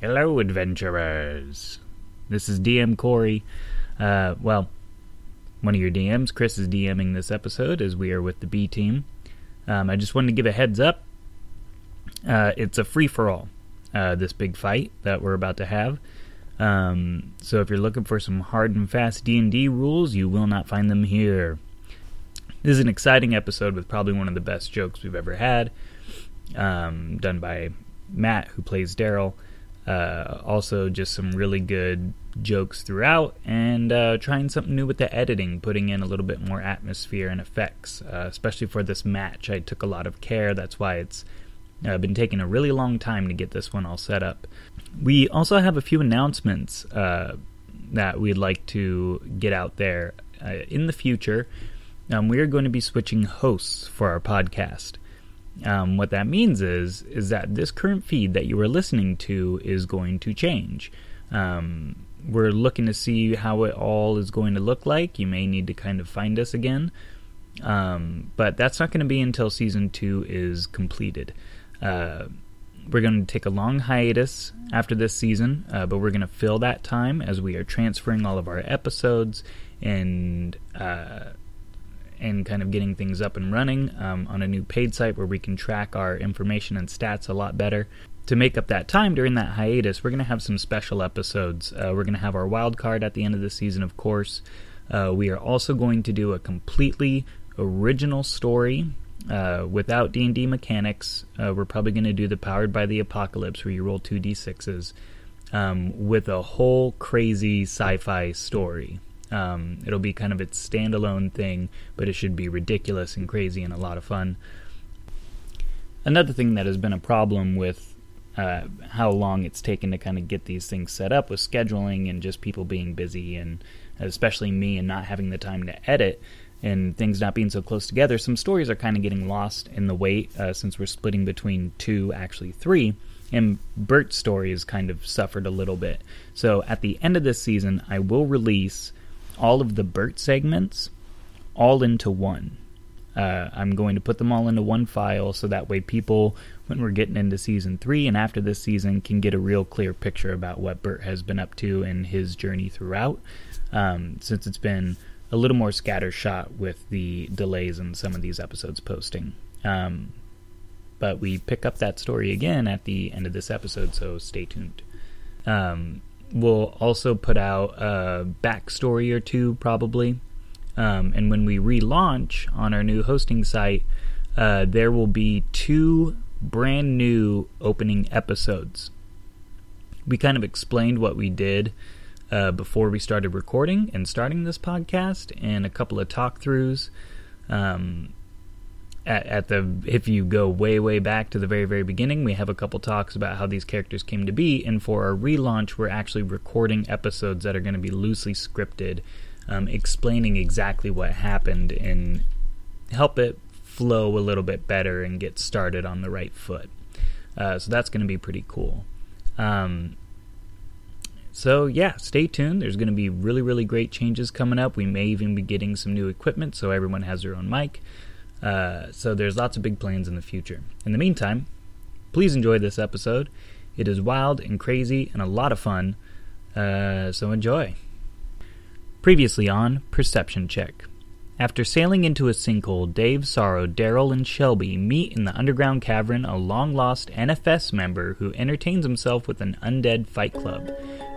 Hello, adventurers. This is DM Corey. Uh, well, one of your DMs. Chris is DMing this episode as we are with the B team. Um, I just wanted to give a heads up. Uh, it's a free for all. Uh, this big fight that we're about to have. Um, so if you're looking for some hard and fast D and D rules, you will not find them here. This is an exciting episode with probably one of the best jokes we've ever had, um, done by Matt, who plays Daryl. Uh, also, just some really good jokes throughout, and uh, trying something new with the editing, putting in a little bit more atmosphere and effects, uh, especially for this match. I took a lot of care. That's why it's uh, been taking a really long time to get this one all set up. We also have a few announcements uh, that we'd like to get out there. Uh, in the future, um, we are going to be switching hosts for our podcast. Um, what that means is is that this current feed that you are listening to is going to change. Um, we're looking to see how it all is going to look like. You may need to kind of find us again, um, but that's not going to be until season two is completed. Uh, we're going to take a long hiatus after this season, uh, but we're going to fill that time as we are transferring all of our episodes and uh, and kind of getting things up and running um, on a new paid site where we can track our information and stats a lot better. To make up that time during that hiatus, we're going to have some special episodes. Uh, we're going to have our wild card at the end of the season, of course. Uh, we are also going to do a completely original story uh, without D&D mechanics. Uh, we're probably going to do the Powered by the Apocalypse where you roll 2d6s um, with a whole crazy sci-fi story. Um, it'll be kind of its standalone thing, but it should be ridiculous and crazy and a lot of fun. Another thing that has been a problem with uh, how long it's taken to kind of get these things set up with scheduling and just people being busy, and especially me and not having the time to edit and things not being so close together, some stories are kind of getting lost in the wait uh, since we're splitting between two, actually three. And Bert's story has kind of suffered a little bit. So at the end of this season, I will release all of the Bert segments all into one. Uh, I'm going to put them all into one file so that way people, when we're getting into season three and after this season, can get a real clear picture about what Bert has been up to and his journey throughout. Um, since it's been a little more scattershot with the delays in some of these episodes posting. Um, but we pick up that story again at the end of this episode, so stay tuned. Um, we'll also put out a backstory or two, probably. Um, and when we relaunch on our new hosting site, uh, there will be two brand new opening episodes. We kind of explained what we did uh, before we started recording and starting this podcast, and a couple of talk throughs. Um, at, at, the if you go way way back to the very very beginning, we have a couple talks about how these characters came to be, and for our relaunch, we're actually recording episodes that are going to be loosely scripted, um, explaining exactly what happened and help it flow a little bit better and get started on the right foot. Uh, so that's going to be pretty cool. Um, so yeah, stay tuned. There's going to be really, really great changes coming up. We may even be getting some new equipment, so everyone has their own mic. Uh, so there's lots of big plans in the future. In the meantime, please enjoy this episode. It is wild and crazy and a lot of fun. Uh, so enjoy. Previously on Perception Check. After sailing into a sinkhole, Dave, Sorrow, Daryl, and Shelby meet in the underground cavern a long lost NFS member who entertains himself with an undead fight club.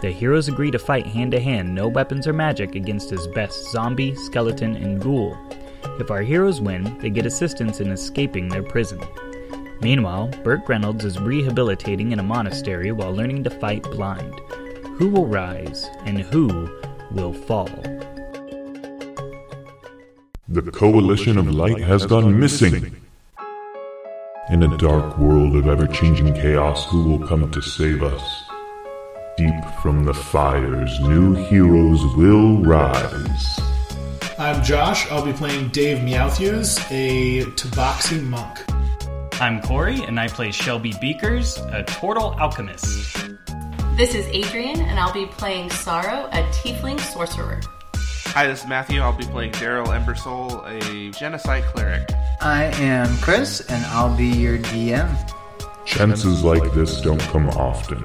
The heroes agree to fight hand to hand, no weapons or magic, against his best zombie, skeleton, and ghoul. If our heroes win, they get assistance in escaping their prison. Meanwhile, Burt Reynolds is rehabilitating in a monastery while learning to fight blind. Who will rise and who will fall? The Coalition of Light has gone missing. In a dark world of ever changing chaos, who will come to save us? Deep from the fires, new heroes will rise. I'm Josh. I'll be playing Dave Meowthews, a Tabaxi monk. I'm Corey, and I play Shelby Beakers, a Tortle alchemist. This is Adrian, and I'll be playing Sorrow, a Tiefling sorcerer. Hi, this is Matthew. I'll be playing Daryl Embersoul, a genocide cleric. I am Chris, and I'll be your DM. Chances like this don't come often.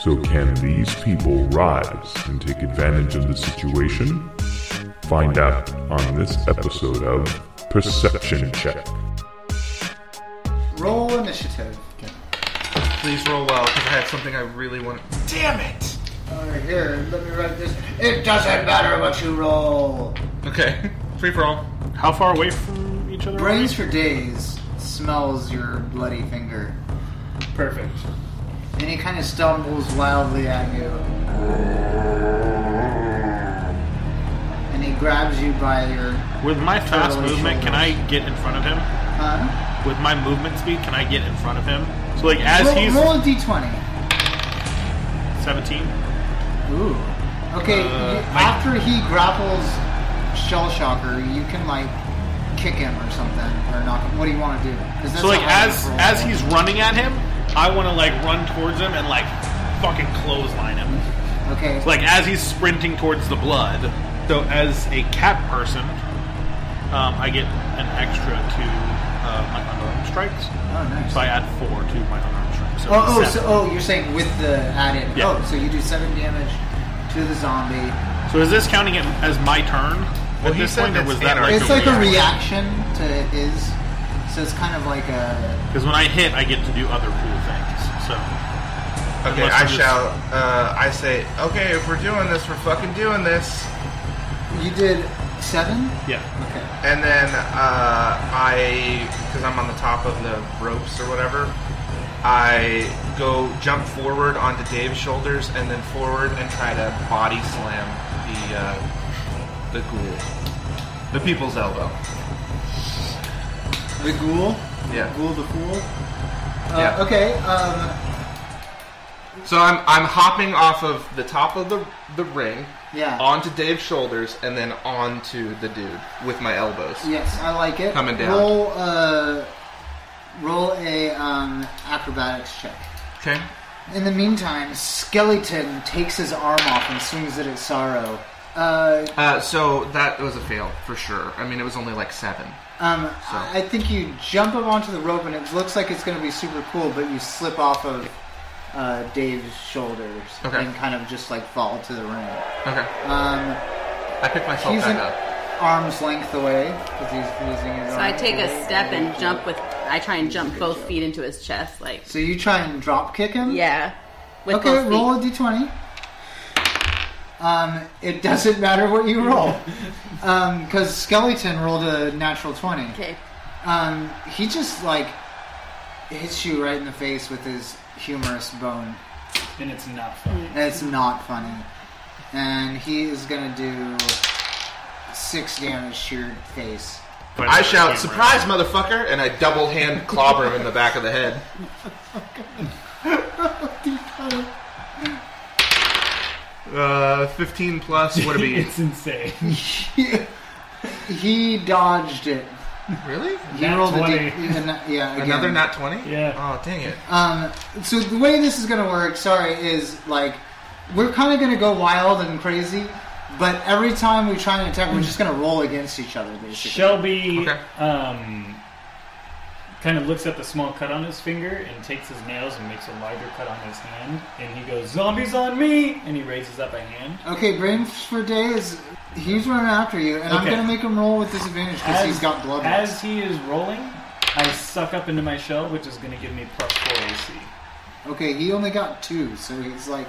So, can these people rise and take advantage of the situation? Find out on this episode of Perception Check. Roll initiative. Please roll well because I have something I really want. Damn it! Alright, here, let me write this. It doesn't matter what you roll. Okay, free for all. How far away from each other? are Brains for days smells your bloody finger. Perfect. And he kind of stumbles wildly at you. Grabs you by your. With my fast movement, can I get in front of him? Huh? With my movement speed, can I get in front of him? So, like, as roll, he's roll a d20. 17. Ooh. Okay, Uh, you- my- after he grapples Shell Shocker, you can like kick him or something, or knock him. What do you want to do? So, like, as as he's running at him, I want to, like, run towards him and, like, fucking clothesline him. Okay. Like, as he's sprinting towards the blood. So, as a cat person, um, I get an extra to uh, my unarmed strikes. oh, nice. So, I add four to my unarmed strikes. So Oh, oh, seven. so, oh, you're saying with the added. Yeah. Oh, so you do seven damage to the zombie. So is this counting it as my turn Well, at he this said point, or it's was that like it's like a reaction to his. So it's kind of like a. Because when I hit, I get to do other cool things. So Okay, Unless I I'm just- shout. Uh, I say, okay, if we're doing this, we're fucking doing this. You did seven. yeah, Okay. And then uh, I, because I'm on the top of the ropes or whatever, I go jump forward onto Dave's shoulders and then forward and try to body slam the uh, the ghoul, the people's elbow. The ghoul. Yeah. Ghoul the fool. Uh, Yeah. Okay. Um. So I'm I'm hopping off of the top of the the ring Yeah. onto Dave's shoulders and then onto the dude with my elbows. Yes, I like it. Coming down. Roll uh, roll a um, acrobatics check. Okay. In the meantime, Skeleton takes his arm off and swings it at Sorrow. Uh, Uh, so that was a fail for sure. I mean, it was only like seven. um, I think you jump up onto the rope and it looks like it's going to be super cool, but you slip off of uh, Dave's shoulders Okay. and kind of just like fall to the ring. Okay. Um, I picked myself he's back an up. arm's length away because he's using his So arm. I take a step and jump with. I try and jump both feet into his chest, like So you try and drop kick him? yeah, with Okay, roll a d20. Um, it doesn't matter what you roll. Um, because Skeleton rolled a natural 20. Okay. Um, he just, like, hits you right in the face with his humerus bone. and it's not funny. And it's not funny. And he is gonna do six damage to your face. But I shout, "Surprise, motherfucker!" and I double hand clobber him in the back of the head. Uh, fifteen plus. What it be? it's insane. he dodged it. really? He Nat rolled 20. a d- a- yeah, again. Another nat twenty? Yeah. Oh, dang it. Um, so the way this is gonna work, sorry, is like we're kind of gonna go wild and crazy, but every time we try and attack, we're just gonna roll against each other, basically. Shelby Okay. um, kind of looks at the small cut on his finger and takes his nails and makes a larger cut on his hand, and he goes, "Zombies on me!" and he raises up a hand. Okay, brains for days. He's running after you, and I'm Okay. gonna make him roll with disadvantage because he's got blood. As he is rolling, I suck up into my shell, which is going to give me plus four AC. Okay, he only got two, so he's like,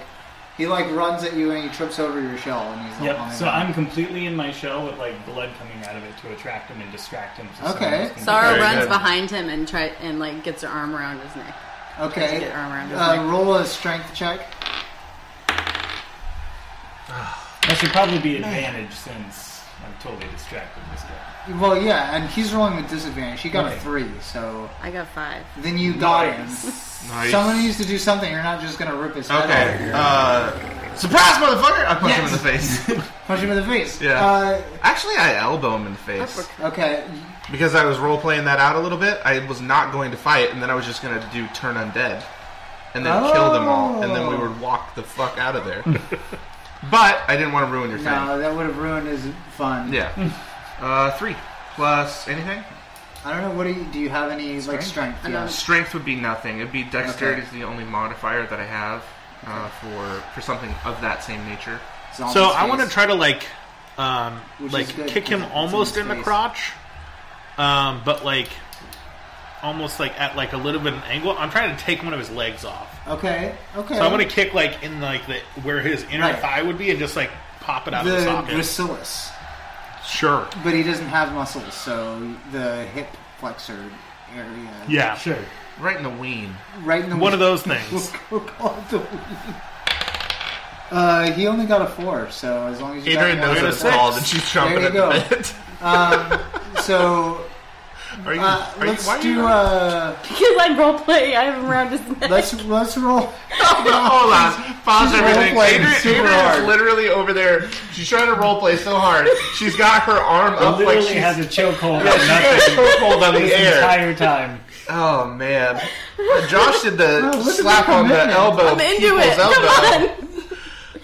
he like runs at you and he trips over your shell, and he's Yep. on So ground. I'm completely in my shell with like blood coming out of it to attract him and distract him. So Okay. someone's gonna- Sorrow Very runs good. behind him and try and like gets her arm around his neck. okay. Get arm around his Uh, neck. roll a strength check. That should probably be advantage since I'm totally distracted this guy. Well, yeah, and he's rolling with disadvantage. He got a Right. three, so I got five. then you got him. Nice. Someone needs to do something. You're not just gonna rip his head Okay. off. Uh, surprise, motherfucker! I punch him in the face. Punch him in the face. Yeah. Uh, Actually, I elbow him in the face okay. because I was role playing that out a little bit. I was not going to fight, and then I was just going to do turn undead, and then kill them all, and then we Oh. would walk the fuck out of there. but I didn't want to ruin your thing. No, that would have ruined his fun. Yeah. Uh, three plus anything. I don't know. What do you do? You have any like strength? Yeah. Strength would be nothing. It'd be dexterity Okay. is the only modifier that I have. uh, for for something of that same nature. Zombie So I want to try to like, um, Which like is good, kick him because it's almost in in the face. crotch, um, but like, almost like at like a little bit of an angle. I'm trying to take one of his legs off. Okay, okay. So I'm gonna kick like in like the where his inner Right. thigh would be, and just like pop it out of the the socket. gracilis, Sure. but he doesn't have muscles, so the hip flexor area. Yeah. Sure. Right in the ween. right in the One of those things. We'll call it the ween. Uh, he only got a four, so as long as you Adrian got knows one what of it's the called, and she's chomping There you the go. bit. Um, so Are you? uh, are let's why are you do not- uh, Because I'm role playing, I have him around his neck. let's let's roll. Hold on, pause She's everything. role-playing Adrian, super Adrian hard. is literally over there. She's trying to roleplay so hard. She's got her arm up like Literally she's, has a chokehold yeah, on she's got a chokehold on the this air. entire time. Oh man, Josh did the Oh, slap on the elbow. I'm into people's it. elbow. Come on.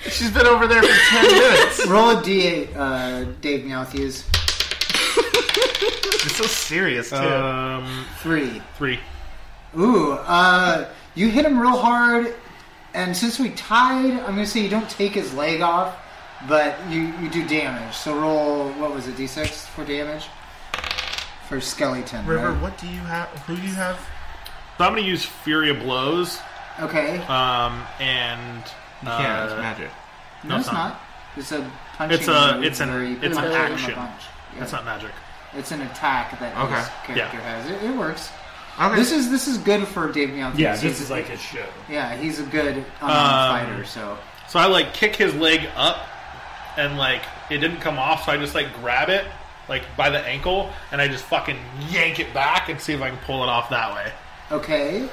She's been over there for ten minutes. Roll a d8, uh, Dave Matthews. It's so serious too. Um, Three. three. Ooh, uh, you hit him real hard, and since we tied, I'm gonna say you don't take his leg off, but you, you do damage. So roll, what was it, d6 for damage? For skeleton, River, right? what do you have? Who do you have? So I'm going to use Flurry of Blows, Okay. um, and You can't. It's uh, magic. no, it's it's not. not. It's a punching It's a- move it's an- where you it's put an him in a action. punch. Yeah. That's not magic. It's an attack that Okay. his character Yeah. has. It, it works. Okay. This is this is good for Dave Matthews. Yeah, this He's- is like his show. yeah, he's a good unarmed Um, fighter. So So I like kick his leg up, and like it didn't come off, so I just like grab it like by the ankle, and I just fucking yank it back and see if I can pull it off that way. okay.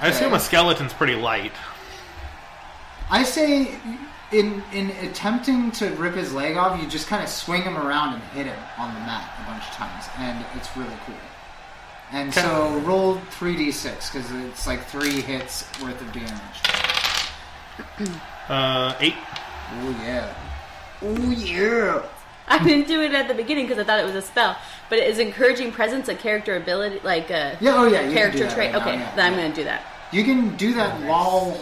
I assume a skeleton's pretty light. I say in in attempting to rip his leg off, you just kind of swing him around and hit him on the mat a bunch of times, and it's really cool. And so roll three d six because it's like three hits worth of damage. Uh, eight. Oh yeah. Oh yeah. I didn't do it at the beginning because I thought it was a spell. But it is encouraging presence, a character ability, like a Yeah. Oh yeah. You can do character that trait. right now, okay, yeah, then I'm going to do that. You can do that while.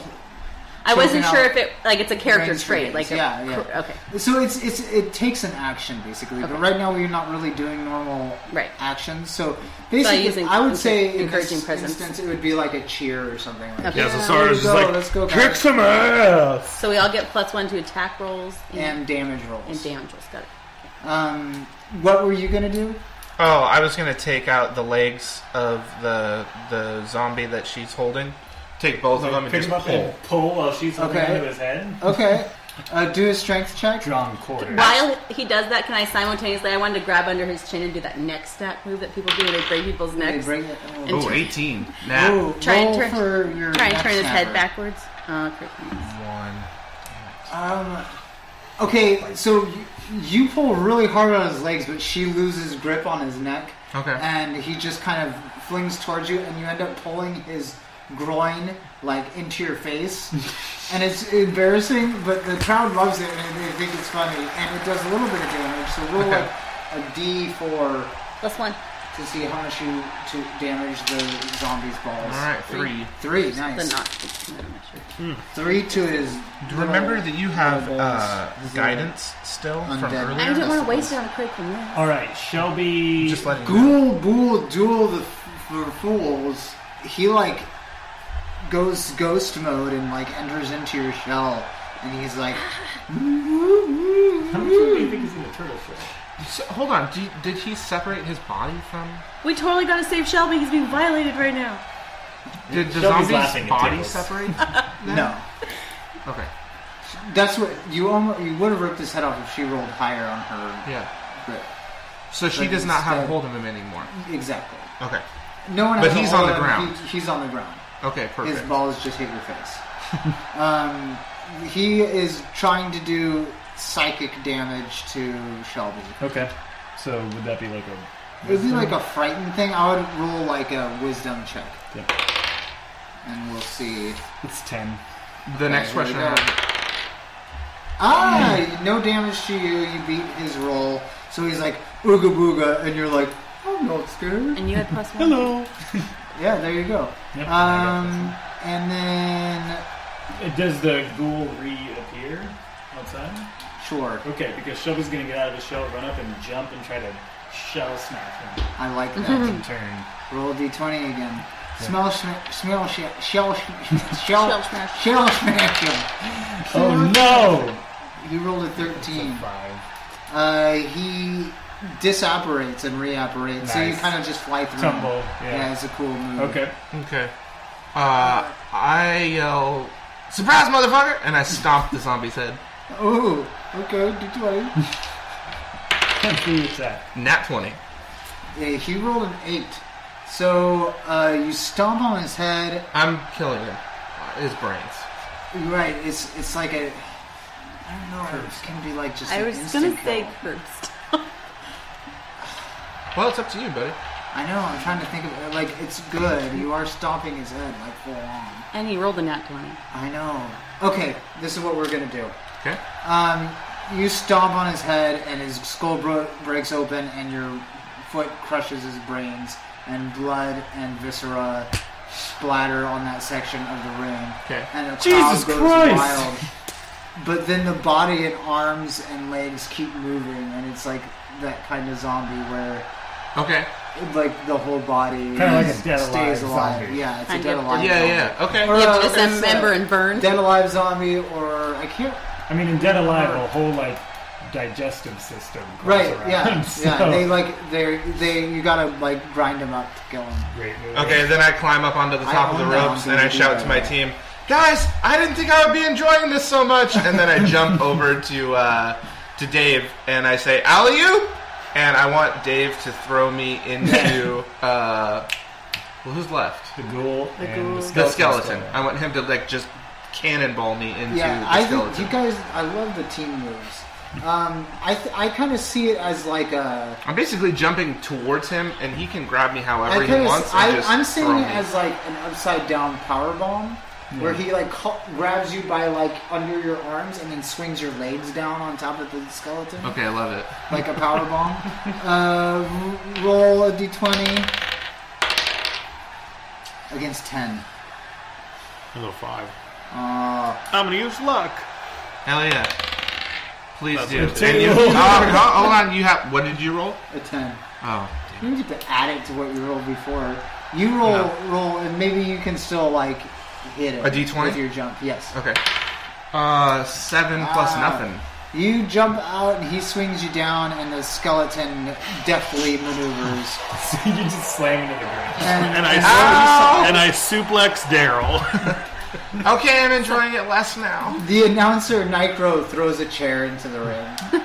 I wasn't Choking sure out if it like it's a character range trait, grenades. like a, Yeah, yeah. okay. So it's it's it takes an action basically, but right now we're not really doing normal Right. actions. So basically, using I would encour- say in encouraging this presence. instance, it would be like a cheer or something. Like Okay. Yeah, that. so There Sarah's you just go, like, let's go, kick guys. some ass. So we all get plus one to attack rolls and, and damage rolls. and damage rolls. Got it. Um, what were you gonna do? Oh, I was gonna take out the legs of the the zombie that she's holding. Take both of them and Pick just him up pull. and pull while she's holding Okay. onto his head. Okay, uh, do a strength check. Drawn quarter. While he does that, can I simultaneously? I wanted to grab under his chin and do that neck stack move that people do when they break people's They necks. bring it. Oh, Ooh, 18. Nah. Ooh, Try and turn- for your Try and turn his head backwards. Oh, okay. One. Um, okay, so you, you pull really hard on his legs, but she loses grip on his neck. Okay. And he just kind of flings towards you, and you end up pulling his groin like into your face, and it's embarrassing. But the crowd loves it, and they think it's funny, and it does a little bit of damage. So roll Okay. like a D four Plus one. to see how much you to damage the zombie's balls. All right, three. Three, The nice. not. I'm not sure. Three to his. Remember little that you have uh, His guidance still from Undead. earlier. I didn't want to waste it on a critical miss. All right, Shelby. Just letting you know. Ghoul Bool Duel the for Fools, he like goes ghost mode and like enters into your shell, and he's like, How much do you think is in the turtle shell? So, hold on. Do you- did he separate his body from? We totally got to save Shelby. He's being violated right now. Did the Shelby's laughing zombie's at body Tickles. separate? no. Okay. That's what you almost you would have ripped his head off if she rolled higher on her Yeah. grip. So she But does not have a instead- hold of him anymore. Exactly. Okay. No one. But has a he's hold on the him. ground. He- he's on the ground. Okay. Perfect. His Perfect. balls just hit your face. um, he is trying to do psychic damage to Shelby. Okay. So would that be like a? It would be like a frightened thing. I would roll like a wisdom check, Yep. and we'll see. It's ten. The next question. go. I have- Ah, no damage to you. You beat his roll, so he's like ooga booga, and you're like, I'm not scared. And you had plus one. Hello. Yeah, there you go. Yep, Um, and then Does the ghoul reappear outside? Sure. Okay, because Shelby's gonna get out of his shell, run up and jump and try to shell smash him. I like that. In turn. Roll d20 again. Smell, sm- smell, sh- shell, sh- shell, Shell smash. shell smash him. Oh no! He rolled a 13. Five. Uh, he disapparates and reapparates, so you kind of just fly through. Tumble, him. yeah. it's a cool move. Okay. Okay. Uh, I yell, "Surprise, motherfucker!" and I stomp the zombie's head. Ooh, okay, d20. What's? Nat twenty. yeah, he rolled an 8. So, uh, you stomp on his head. I'm killing him. Uh, His brains. Right, it's it's like a. I don't know, it can be like just I an was instant gonna say kill. cursed. Well, it's up to you, buddy. I know, I'm trying to think of it. Like, it's good. You are stomping his head, like, full on. and he rolled a nat 20. I know. Okay, this is what we're gonna do. Okay. Um, you stomp on his head, and his skull bro- breaks open, and your foot crushes his brains, and blood and viscera splatter on that section of the ring. Okay. And the crowd Jesus goes Christ! wild. But then the body and arms and legs keep moving, and it's like that kind of zombie where, Okay. like, the whole body Kinda like a dead stays alive alive. zombie. Yeah, it's Kind a dead of. alive. Yeah, zombie. yeah. Okay. Or, You have uh, to it's a dismember and burn. Dead alive zombie, or I can't I mean, in Dead Alive, a whole like digestive system. goes Right. around, Yeah. so- Yeah. They like they they you gotta like grind them up to kill them. Great movie. Okay, then I climb up onto the I top of the own that ropes on and I DVD shout right to my now. team, "Guys, I didn't think I would be enjoying this so much." And then I jump over to uh, to Dave and I say, "Alley oop!" And I want Dave to throw me into uh, well, who's left? The ghoul The and ghoul. the The skeleton. skeleton. I want him to like just cannonball me into Yeah. the I skeleton. think you guys. I love the team moves. Um, I th- I kind of see it as like a. I'm basically jumping towards him, and he can grab me however I he wants. I, I'm seeing it me. as like an upside down power bomb. Where he like ca- grabs you by like under your arms and then swings your legs down on top of the skeleton Okay, I love it. like a power bomb. uh, roll a d20 against ten. I go five. Uh, I'm gonna use luck. Hell yeah! Please That's do. good. And you, oh, ho- hold on, you have. What did you roll? a ten. Oh, You don't get to add it to what you rolled before. You roll, No. roll, and maybe you can still like hit it A D20? with your jump. Yes. okay. Uh, seven plus Ah. nothing. You jump out, and he swings you down, and the skeleton deftly maneuvers. So you just slam into the ground. And, And I Ow! and I suplex Daryl. Okay, I'm enjoying it less now. the announcer Nitro throws a chair into the ring.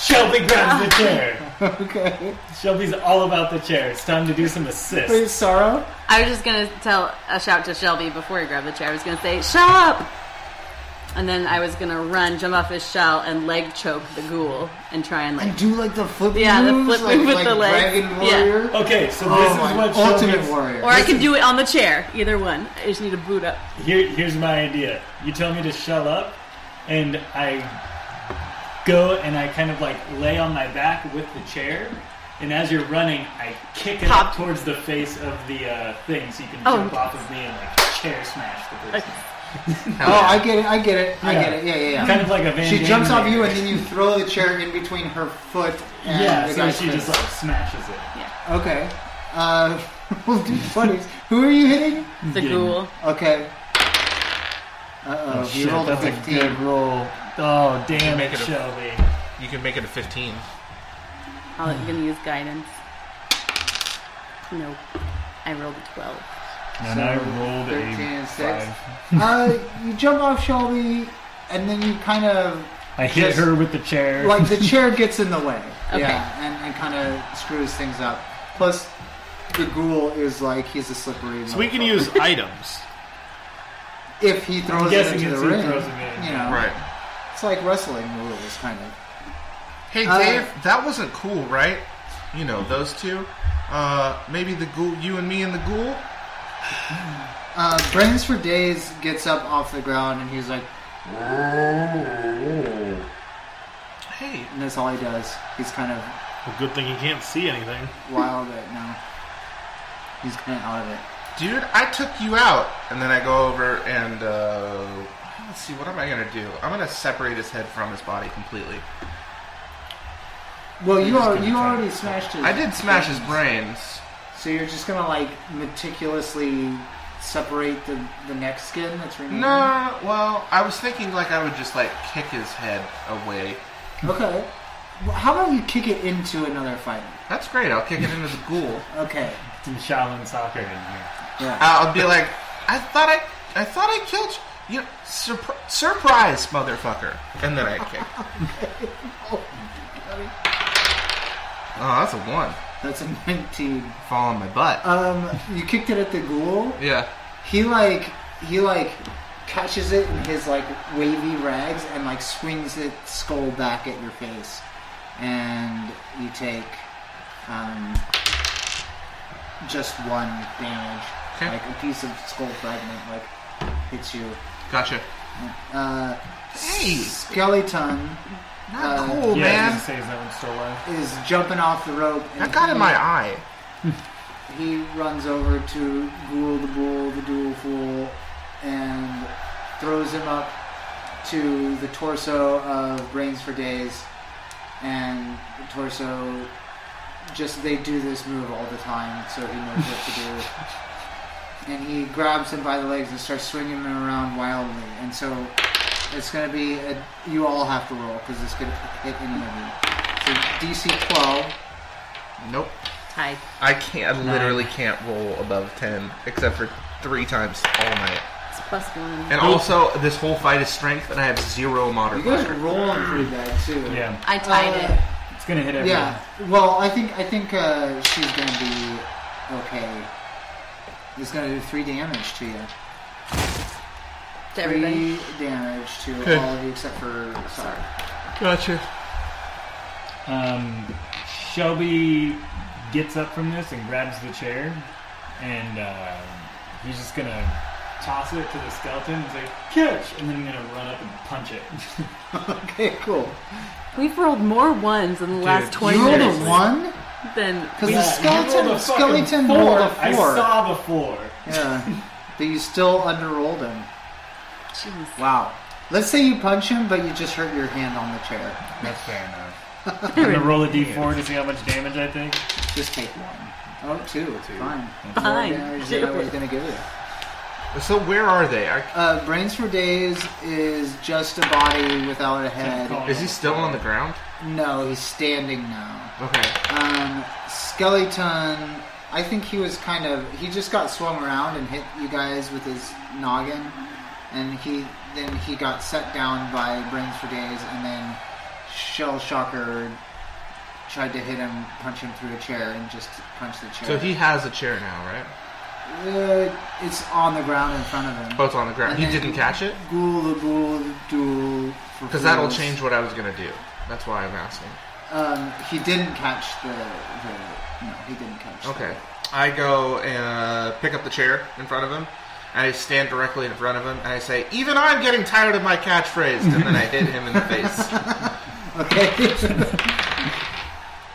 Shelby grabs the chair. okay. Shelby's all about the chair. It's time to do some assists. Wait, Sorrow. I was just gonna tell a shout to Shelby before he grabbed the chair. I was gonna say, "Shut up!" And then I was gonna run, jump off his shell, and leg choke the ghoul, and try and like And do like the flip Yeah, the moves, flip like, move with like the legs. Dragon Yeah. Warrior. Okay, so this Oh is my what ultimate Shelby's- warrior. Or I can do it on the chair. Either one. I just need to boot up. Here, here's my idea. You tell me to shell up, and I go and I kind of like lay on my back with the chair. And as you're running, I kick it Pop. up towards the face of the uh, thing, so you can Oh. jump off of me and like chair smash the person. Oh, I get it. I get it. I Yeah. get it. Yeah, yeah, yeah. Kind of like a Van she Damme jumps off you, and then you throw the chair in between her foot and yeah, the so guy's she face. just like smashes it. Yeah. Okay. Uh, we'll do funnies. Who are you hitting? The Yeah. ghoul. Okay. Uh oh, you shit, rolled a that's 15. a good roll. Oh damn Make it, it a- Shelby. You can make it a 15. I'm gonna use guidance. Nope. I rolled a 12. And So, I rolled 13 a and six. five. uh, you jump off Shelby, and then you kind of I hit Just- her with the chair. like the chair gets in the way. Okay. Yeah, and, and kind of screws things up. Plus, the ghoul is like he's a slippery. so we can use items. if he throws it into the ring. throws him in. You know, Right. It's like wrestling rules, kind of. Hey, Uh, Dave, that wasn't cool, right? You know, those two. Uh, maybe the ghoul, you and me and the ghoul? Uh, Brains for Days gets up off the ground and he's like, Hey, and that's all he does. He's kind of Well, good thing he can't see anything. wild right now. He's kind of out of it. dude, I took you out. And then I go over and, uh, let's see. What am I gonna do? I'm gonna separate his head from his body completely. Well, you are, you already to- smashed his. I did smash his brains. So you're just gonna like meticulously separate the the neck skin that's remaining. No, well, I was thinking like I would just like kick his head away. Okay. Well, how about you kick it into another fighter? That's great. I'll kick it into the ghoul. Okay. Some Shaolin soccer in here. Yeah. I'll be like, I thought I, I thought I killed you. You surpri- surprise, motherfucker! And then I kick. Oh, that's a one. That's a 19. Fall on my butt. Um, you kicked it at the ghoul. yeah. He like he like catches it in his like wavy rags and like swings its skull back at your face, and you take um just one damage. Okay. Like a piece of skull fragment like hits you. Gotcha. Uh, Hey, skeleton not Uh, cool, yeah, man. gonna say is that one still alive? is jumping off the rope. and That got in he- my eye. He runs over to Ghoul the Bull, the Dual Fool, and throws him up to the torso of Brains for Days. And the torso just they do this move all the time, so he knows what to do. And he grabs him by the legs and starts swinging him around wildly. And so it's going to be a, you all have to roll because it's going to hit any of you. So DC 12. Nope. Hi. I can't. I literally can't roll above ten, except for three times all night. It's plus one. And also, this whole fight is strength, and I have zero You guys are rolling pretty bad too. Yeah, I tied Uh, it. it's gonna hit everyone. Yeah. Well, I think I think uh, she's gonna be okay. It's gonna do three damage to you. To everybody. Three damage to Okay. all of you except for sorry. Gotcha. Um, Shelby gets up from this and grabs the chair, and uh, he's just gonna toss it to the skeleton and say catch, and then I'm gonna run up and punch it. Okay, cool. We've rolled more ones in the last 20 you rolled minutes a one than because the skeleton rolled a skeleton four. rolled a I four. saw the four. Yeah, but you still underrolled him. Jeez. Wow. Let's say you punch him, but you just hurt your hand on the chair. That's fair enough. I'm gonna roll a d4 to see how much damage I take. Just take one. Oh, two. two. Fine. Fine. More damage than I was gonna give you. So where are they? I, Uh, Brains for Days is just a body without a head. is he still on the ground? No, he's standing now. Okay. Um, Skeleton, I think he was kind of he just got swung around and hit you guys with his noggin, and he then he got set down by Brains for Days, and then Shell Shocker tried to hit him, punch him through a chair, and just punch the chair. So he has a chair now, right? uh, it's on the ground in front of him. Oh, it's on the ground. And He didn't catch it Ghoul the ghoul duel because that'll change what I was gonna do. That's why I'm asking. Um, he didn't catch the, the no, he didn't catch. the- Okay. I go and uh, pick up the chair in front of him. And I stand directly in front of him, and I say, "Even I'm getting tired of my catchphrase." And then I hit him in the face. Okay.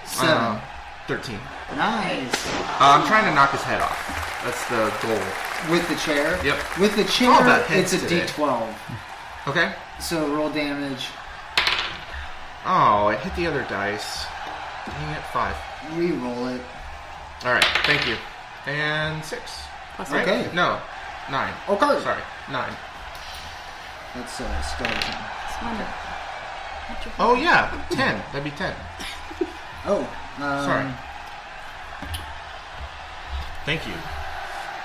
Seven. Uh, Thirteen. nice. Uh, I'm trying to knock his head off. That's the goal. With the chair. Yep. With the chair, it's a today. D12. Okay. So roll damage. Oh, I hit the other dice. Dang it, five. Re-roll it. All right, thank you. And six. Plus Right? Okay. No, nine. Okay. Sorry, nine. That's uh, skeleton. one. Oh yeah, ten. That'd be ten. Oh. Um, Sorry. Thank you.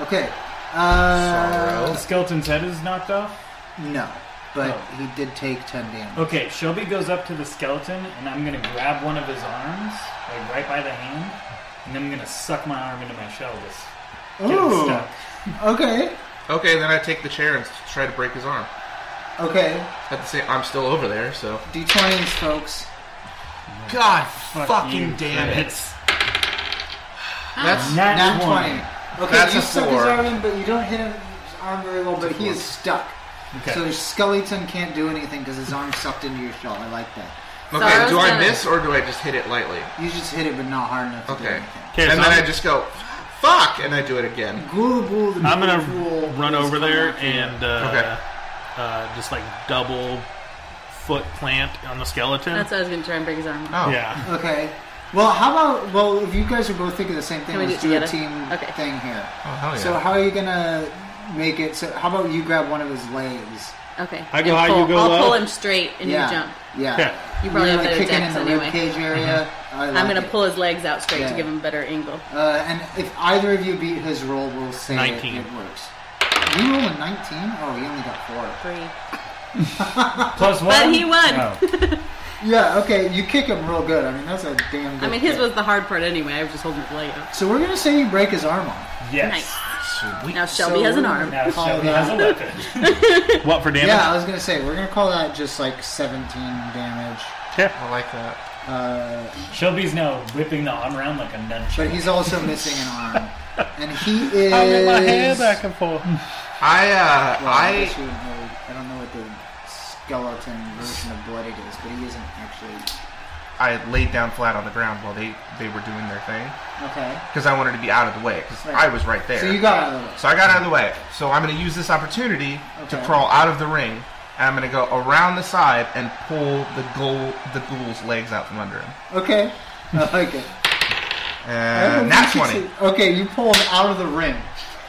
Okay. Uh, The skeleton's head is knocked off. no, but Oh. he did take ten damage. Okay, Shelby goes up to the skeleton, and I'm gonna grab one of his arms, like right by the hand, and then I'm gonna suck my arm into my shell. Just get Ooh. stuck. Okay. Okay, then I take the chair and try to break his arm. Okay. At the same, I'm still over there, so. D20s, folks. God Fuck fucking you, damn it! Chris. That's Nat Nat 20. 20. Okay, That's you a suck his arm in, but you don't hit his arm very well, but he is stuck. Okay. So the skeleton can't do anything because his arm's sucked into your shell. I like that. okay. Sorrow's do I gonna- miss or do I just hit it lightly? You just hit it, but not hard enough to do Okay. anything. Okay, and so then I I'm, just go, fuck, and I do it again. Ghoul Ghoul the I'm gonna Fool run is over coming there after you. and uh, Okay. uh, just like double foot plant on the skeleton. That's what I was going to try and break his arm. Oh. yeah. Okay. Well, how about well, if you guys are both thinking the same thing, Can we let's do do it a together? team Okay. thing here. Oh hell yeah! So how are you gonna make it? So how about you grab one of his legs? Okay. I go And high, you pull- go I'll low? pull him straight and yeah. you jump. Yeah. Okay. You probably You're, have like better kicking decks anyway. cage area. I I'm going to it. pull his legs out straight Yeah. to give him a better angle. Uh, and if either of you beat his roll, we'll say 19. It, it works. You roll a 19? Oh, he only got four. Three. Plus one. But he won. Oh. Yeah, okay, you kick him real good. I mean, that's a damn good I mean, his kick. was the hard part anyway. I was just holding his leg up. So we're gonna say you break his arm off. Yes. Nice. Sweet. Now Shelby So has an arm. Now Call Shelby that- has a weapon. What for damage? Yeah, I was gonna say we're gonna call that just like 17 damage. Yeah, I like that. Uh, Shelby's now whipping the arm around like a nunchuck. but he's also missing an arm, and he is. I get my hand back and forth. I uh, Well, I, I guess you would know, I don't know what the skeleton version of bloodied is, but he isn't actually. I laid down flat on the ground while they they were doing their thing Okay. because I wanted to be out of the way because Right. I was right there. So you got out of the way. So I got out of the way. So I'm going to use this opportunity to crawl out of the ring, and I'm going to go around the side and pull the ghoul, the ghoul's legs out from under him. Okay. I like it. And that's 20. Okay, you pull him out of the ring.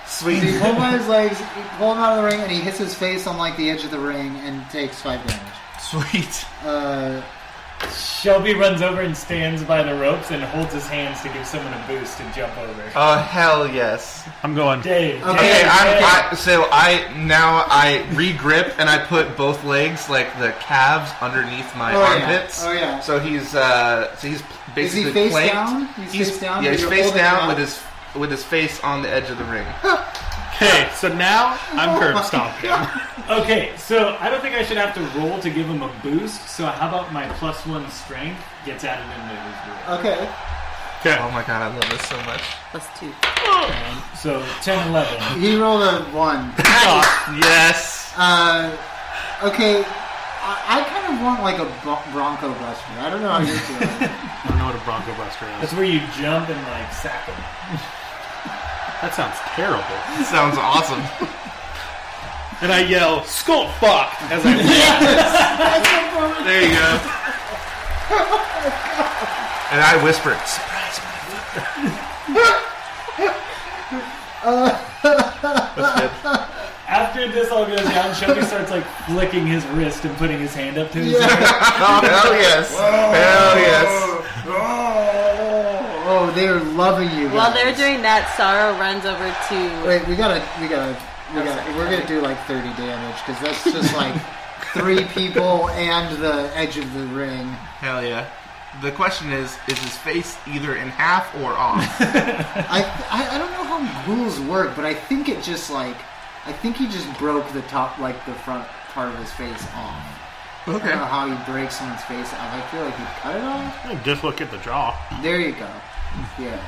Sweet. So you pull him by his legs, pull him out of the ring, and he hits his face on like the edge of the ring and takes five damage. Sweet. Uh, Shelby runs over and stands by the ropes and holds his hands to give someone a boost to jump over. Oh hell yes. I'm going. Dave. Okay, Okay, Dave, I'm, I, so I now I re-grip and I put both legs like the calves underneath my Oh, yeah. armpits. Oh, yeah. So he's uh, so he's Is basically he face planked. down? He's face down, Yeah, but he's you're face holding down him with his with his face on the edge of the ring. Okay, so now I'm curb stomping. Okay, so I don't think I should have to roll to give him a boost. So how about my plus one strength gets added into his roll? okay. Okay. Oh my god, I love this so much. Plus two. So 10, 11. He rolled a one. Yes. Uh, okay. I, I kind of want like a bro- Bronco Buster. I don't know how you're feeling. I don't know what a Bronco Buster is. That's where you jump and like sack him. That sounds terrible. Sounds awesome. And I yell, "Skull fuck!" as I There you go. And I whisper, "Surprise, uh, After this all goes down, Shelby starts like flicking his wrist and putting his hand up to his ear. Oh, hell yes. Hell yes. oh, they're loving you. While they're doing that, Sorrow runs over to. Wait, we gotta, we gotta, we gotta. We're gonna do like thirty damage because that's just like three people and the edge of the ring. Hell yeah. The question is, is his face either in half or off? I, I, I don't know how ghouls work, but I think it just like, I think he just broke the top, like the front part of his face off. I Okay. don't know how he breaks someone's face off. I feel like he cut it off. dislocate the jaw. There you go. Yeah,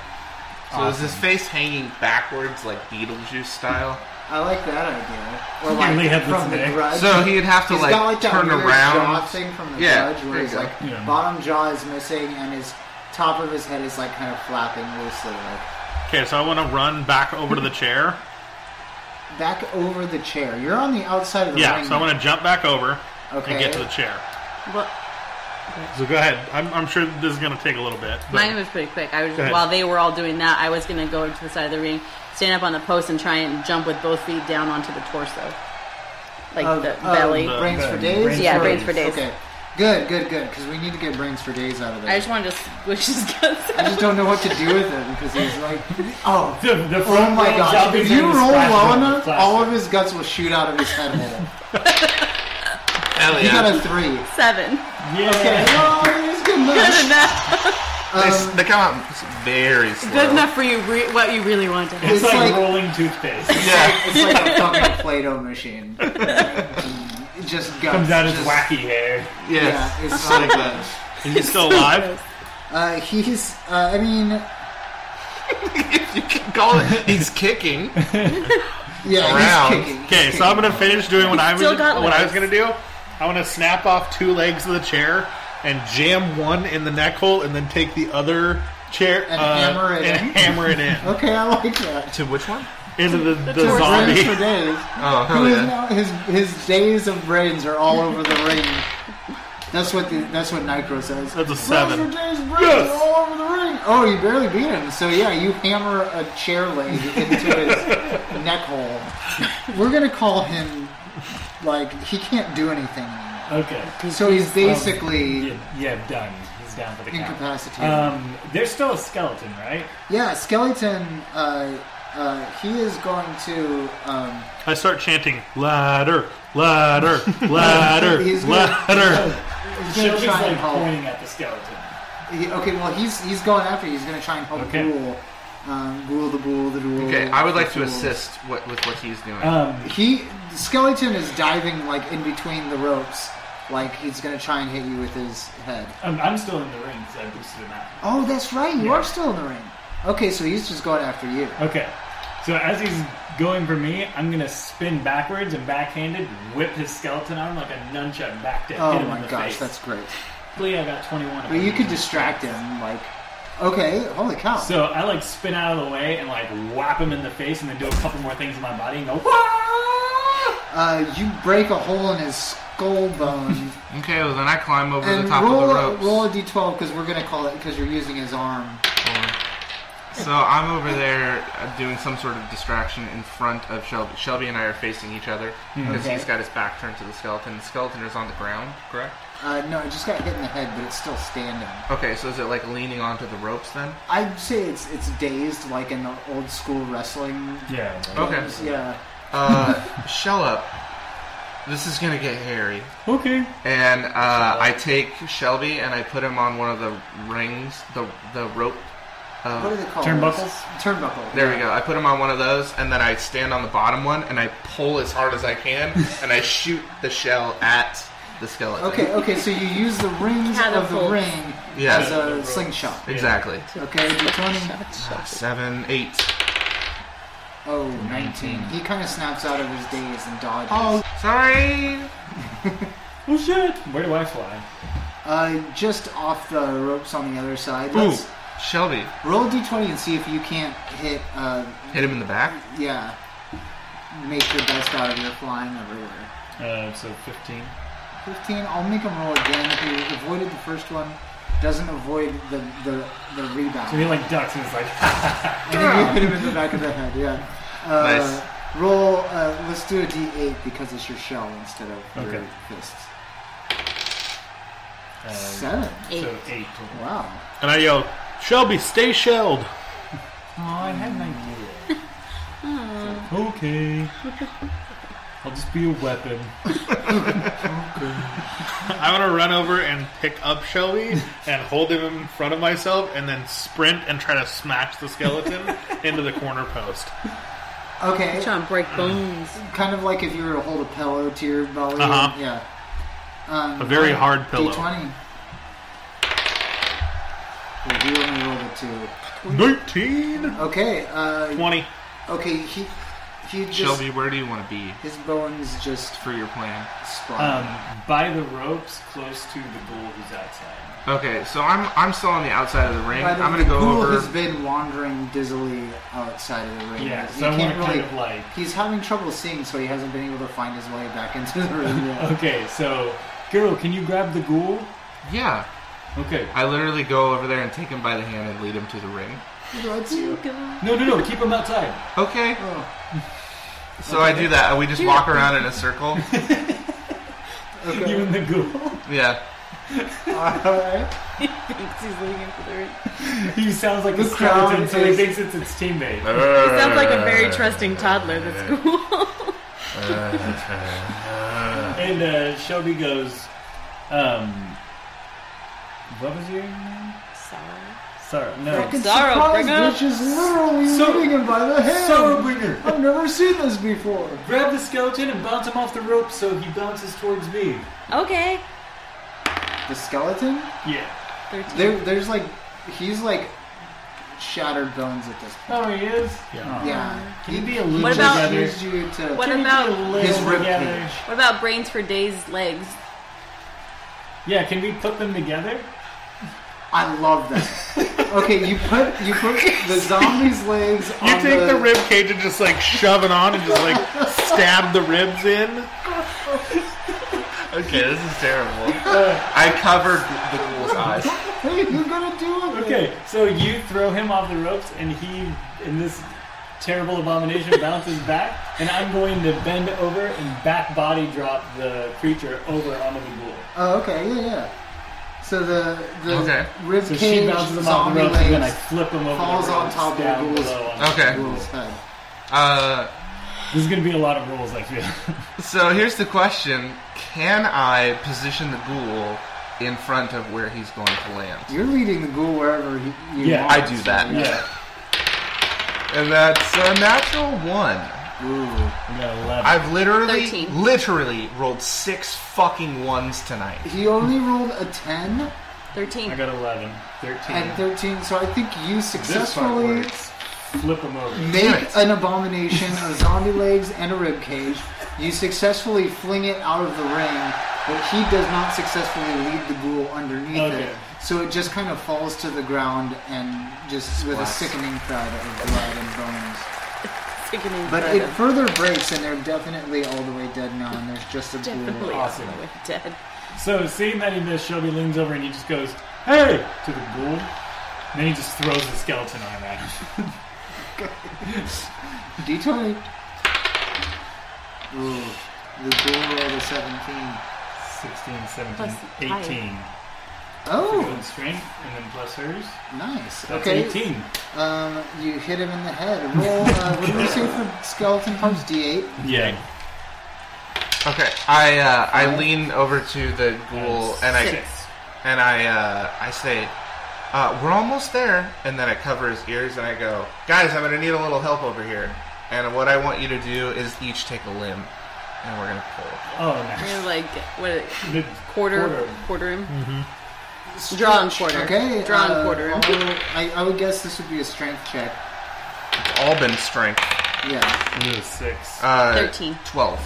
So is his face hanging backwards like Beetlejuice style? I like that idea. Or like only had from the neck. grudge. So he'd have to He's like, got like that turn weird around. jaw thing from the Yeah, grudge, where his like Yeah. bottom jaw is missing and his top of his head is like kind of flapping loosely, like Okay, so I want to run back over to the chair. back over the chair. You're on the outside of the Yeah, ring. so I want to jump back over Okay. and get to the chair. Well, So go ahead. I'm, I'm sure this is going to take a little bit. mine was pretty quick. I was Go while they were all doing that, I was going to go to the side of the ring, stand up on the post, and try and jump with both feet down onto the torso, like Of- the of belly. the- brains for days. brains Yeah, Or- brains for days. Okay, good, good, good. Because we need to get brains for days out of there. I just wanted to squish his guts. I just don't know what to do with him because he's like, oh, The, the oh front my row gosh! jumping If you through the roll splash low zone enough, all of his guts will shoot out of his head hole. Hell He got a three. Seven. Yeah. Okay, well, it's good Good enough. enough. They, s- they come out very slow. Good enough for you. Re- what you really want to have. It's, It's like, like- rolling toothpaste. Yeah. It's like a fucking Play-Doh machine. It just guts. Comes out his just, wacky hair. Yes. Yeah, it's so good. Is he still alive? Uh, he's. Uh, I mean, you can call it. He's kicking. yeah, Around. he's kicking. Okay, so I'm going to finish doing what I was still got what I was going to do. I want to snap off two legs of the chair and jam one in the neck hole, and then take the other chair And uh, hammer it and in? hammer it in. Okay, I like that. To which one? into the, the, torture. Zombie. for days. Oh, hell yeah. his his days of brains are all over the ring. That's what the, that's what Nitro says. That's a Brains seven. for days, brains Yes. are all over the ring. Oh, you barely beat him. So yeah, you hammer a chair leg into his neck hole. We're gonna call him like he can't do anything anymore. Okay. So he's basically Yeah, yeah, done. He's down for the count. incapacitated. Um, there's still a skeleton, right? yeah, skeleton. Uh, uh, he is going to. Um, I start chanting ladder, ladder, ladder, He's gonna- ladder. he's gonna Shelby's try and like help. pointing at the skeleton. He, okay, well he's he's going after. you. He's going to try and help Okay. Ghoul. Um, Ghoul the Ghoul the Ghoul. Okay, I would like to assist what, with what he's doing. Um, He skeleton is diving like in between the ropes, like he's going to try and hit you with his head. I'm, I'm still in the ring because I boosted him out. Oh, that's right. You Yeah. are still in the ring. Okay, so he's just going after you. Okay. So as he's going for me, I'm gonna spin backwards and backhanded, whip his skeleton arm like a nunchuck back to Oh hit him in my the gosh, face. that's great. Luckily, I got 21. But you could distract him, like. Okay, holy cow. So I like spin out of the way and like whap him in the face, and then do a couple more things in my body and go. Wah! uh, you break a hole in his skull bone okay, well then I climb over and the top roll of the a, ropes. roll a d12 because we're gonna call it because you're using his arm. So I'm over there uh, doing some sort of distraction in front of Shelby. Shelby and I are facing each other because Okay. he's got his back turned to the skeleton. The skeleton is on the ground, correct? Uh, no, it just got hit in the head, but it's still standing. Okay, so is it like leaning onto the ropes then? I'd say it's it's dazed like in the old school wrestling. Yeah. Okay. games. Yeah. Uh, shell up. This is gonna get hairy. Okay. And uh, I take Shelby and I put him on one of the rings, the the rope. Uh, What are they called? Turnbuckles? Turnbuckle. There we go. I put him on one of those, and then I stand on the bottom one, and I pull as hard as I can, and I shoot the shell at the skeleton. Okay, okay, so you use the rings of the Catapult. ring Yeah. as a slingshot. Exactly. Okay, d20. Seven, eight. Oh, 19. He kind of snaps out of his daze and dodges. Oh, sorry. Oh shit! Where do I fly? Uh, just off the ropes on the other side. Ooh, Let's Shelby, roll a d20 and see if you can't hit, uh, hit him in the back. yeah, make your best out of your flying everywhere. Uh, so 15. 15, I'll make him roll again. If he avoided the first one, doesn't avoid the, the, the rebound. So he like ducks and it's like, And then you hit him in the back of the head, yeah. Uh, Nice. Roll, uh, let's do a d8 because it's your shell instead of your Okay. fists. uh, Seven. Eight. so eight. Wow. And I yell, Shelby, stay shelled. Oh, I had an idea. okay. I'll just be a weapon. I'm gonna run over and pick up Shelby and hold him in front of myself, and then sprint and try to smash the skeleton into the corner post. Okay. Trying to break bones. Kind of like if you were to hold a pillow to your belly. Uh-huh. Yeah. Um, A very uh, hard pillow. D20. Well, he only rolled a two. Nineteen. Okay. Uh, Twenty. okay. He he just Shelby, where do you want to be his bones just for your plan? Um, by the ropes, close to the ghoul who's outside. Okay, so I'm I'm still on the outside of the ring. By the I'm gonna go Ghoul over. has been wandering dizzily outside of the ring. Yeah, He so I can't to really. kind of like. He's having trouble seeing, so he hasn't been able to find his way back into the ring yet. Okay, so girl, can you grab the ghoul? Yeah, Okay. I literally go over there and take him by the hand and lead him to the ring. No, no, no. Keep him outside. Okay. Oh. So I do that. We just walk around in a circle. You and the ghoul. Yeah. Alright. Thinks he's leaving for the ring. He sounds like a The crowd skeleton, so he thinks it's its teammate. He sounds like a very trusting toddler. That's cool. And uh, Shelby goes, um, what was your name? Sorry. Sorry, no. Fucking Sorrow, surprise bring up- bitch is literally So- leading him by the hand. Sorrowbringer. I've never seen this before. Grab the skeleton and bounce him off the rope so he bounces towards me. Okay. The skeleton? Yeah. 13. There, there's like, he's like shattered bones at this point. Oh, he is? Yeah. Oh. Yeah. Can you be a little What about- just you to. What Can about a his rib cage? what about brains for days legs? Yeah, can we put them together? I love that. Okay, you put you put the zombie's legs. You on take the, the rib cage and just like shove it on and just like stab the ribs in. Okay, this is terrible. I covered the ghoul's eyes. Hey, you're gonna do it. Okay, so you throw him off the ropes, and he, in this terrible abomination, bounces back, and I'm going to bend over and back body drop the creature over onto the ghoul. Oh, okay, yeah, yeah. So the the Okay. rib So she cage bounces him off the zombie ropes, and then I legs flip him over falls the on ropes top of the down ghoul's- below on- Okay. ghoul's head. Uh, This is going to be a lot of rolls, I feel. so here's the question: Can I position the ghoul in front of where he's going to land? You're leading the ghoul wherever he, you Yeah. want. I do that, yeah, and that's a natural one. Ooh. we got 11. I've literally, 13. literally rolled six fucking ones tonight. He only rolled a 10 Thirteen. I got 11. 13. and 13, so I think you successfully works. Flip him over. Damn make it. an abomination of zombie legs and a rib cage. You successfully fling it out of the ring, but he does not successfully lead the ghoul underneath Okay. it. So it just kind of falls to the ground and just with a sickening crowd of blood and bones. Sickening But it of- further breaks, and they're definitely all the way dead now, and there's just a definitely ghoul. Awesome. awesome. Way dead. So, seeing that he missed, Shelby leans over and he just goes, Hey! to the ghoul. And then he just throws the skeleton arm at him. D20. Ooh, the ghoul rolled a 17. 16, 17, Plus 18. Oh, Good strength, and then plus hers. nice. That's Okay, 18. um, you hit him in the head. Roll, uh, what do we say for skeleton parts? D8. Yeah. Okay, I uh, I lean over to the ghoul and I Six. and I uh, I say, uh, "We're almost there." And then I cover his ears and I go, "Guys, I'm gonna need a little help over here." And what I want you to do is each take a limb, and we're gonna pull. Oh, nice. You're like what? The Quarter, Quarter. quarter him. Draw and quarter. Okay. Draw and uh, quarter although I, I would guess this would be a strength check. It's All been strength. Yeah. It was six. Uh, Thirteen. Twelve.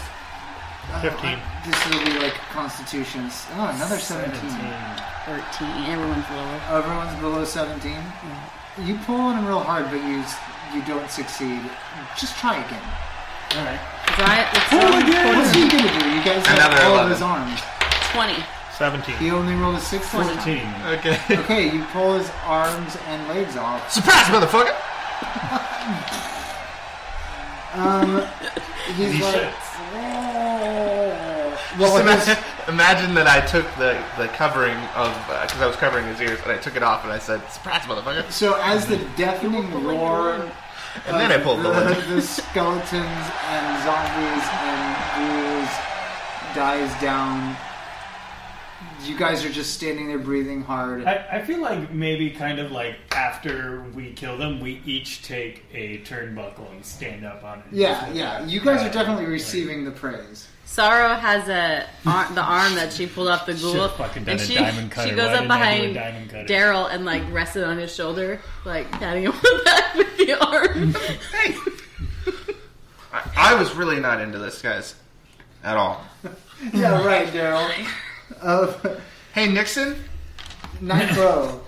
Uh, 15. I- this will be like constitutions. Oh, another 17. Thirteen. Everyone's lower. Everyone's below 17. You pull on him real hard, but you you don't succeed. Just try again. Alright. Try it. Let's Pull draw again. quarter What's he gonna do? You guys have Another all 11. of his arms. Twenty. Seventeen. He only rolled a 16. 14. Okay. Okay, you pull his arms and legs off. Surprise, motherfucker! Um, he's He like, shits. "Oh." Just well, his, imagine, imagine that I took the, the covering of because I was covering his ears and I took it off and I said, "Surprise, motherfucker!" so as the deafening roar And then I pulled the the, limb. the skeletons and zombies and ghouls dies down, you guys are just standing there breathing hard. I, I feel like maybe kind of like after we kill them, we each take a turnbuckle and stand up on it. Yeah, yeah. You guys are definitely like- receiving the praise. Sorrow has a ar- the arm that she pulled off the ghoul, Should've fucking done and a she diamond cutter. she goes Why up didn't I do a behind? Daryl and like rests it on his shoulder, like patting him on the back with the arm. I, I was really not into this, guys, at all. Yeah, right, Daryl. Uh, Hey, Nixon. Nitro.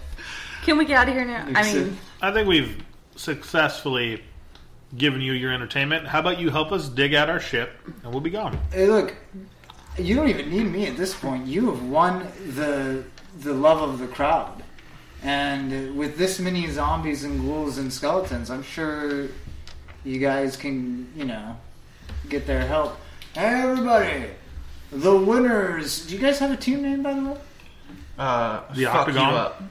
Can we get out of here now? I Nixon. mean, I think we've successfully given you your entertainment. How about you help us dig out our ship, and we'll be gone. Hey, look, you don't even need me at this point. You have won the the love of the crowd, and with this many zombies and ghouls and skeletons, I'm sure you guys can, you know, get their help. Hey, everybody! The winners. Do you guys have a team name, by the way? Uh, The fuck Octagon? you up.